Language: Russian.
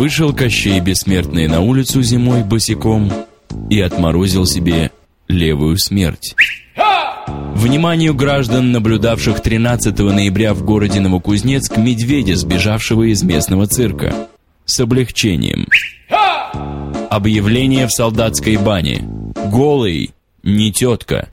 Вышел Кощей Бессмертный на улицу зимой босиком и отморозил себе левую смерть. Вниманию граждан, наблюдавших 13 ноября в городе Новокузнецк медведя, сбежавшего из местного цирка. С облегчением. Объявление в солдатской бане. Голый, не тетка.